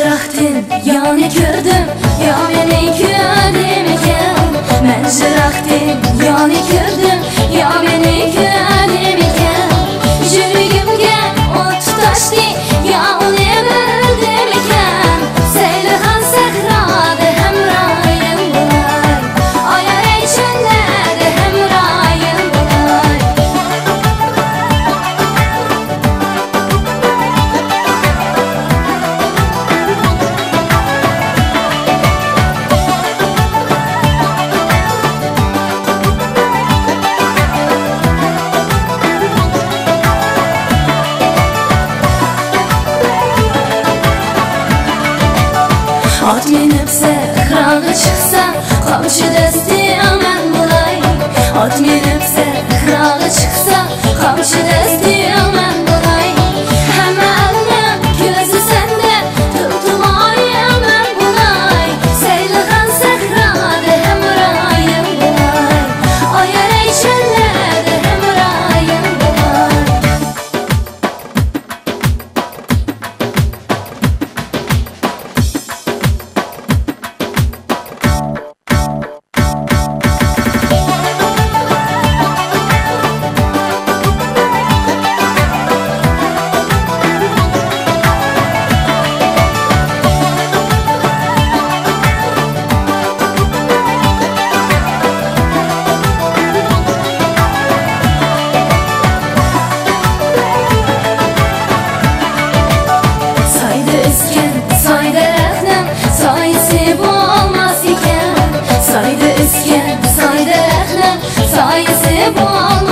жырақтен яны көрдім я мені көрдім екен мен жырақтен яны көрдім At minib sehraga chiqsa Qamchi dasti aman bulay. At minib sehraga chiqsa Qamchi Sayesi bu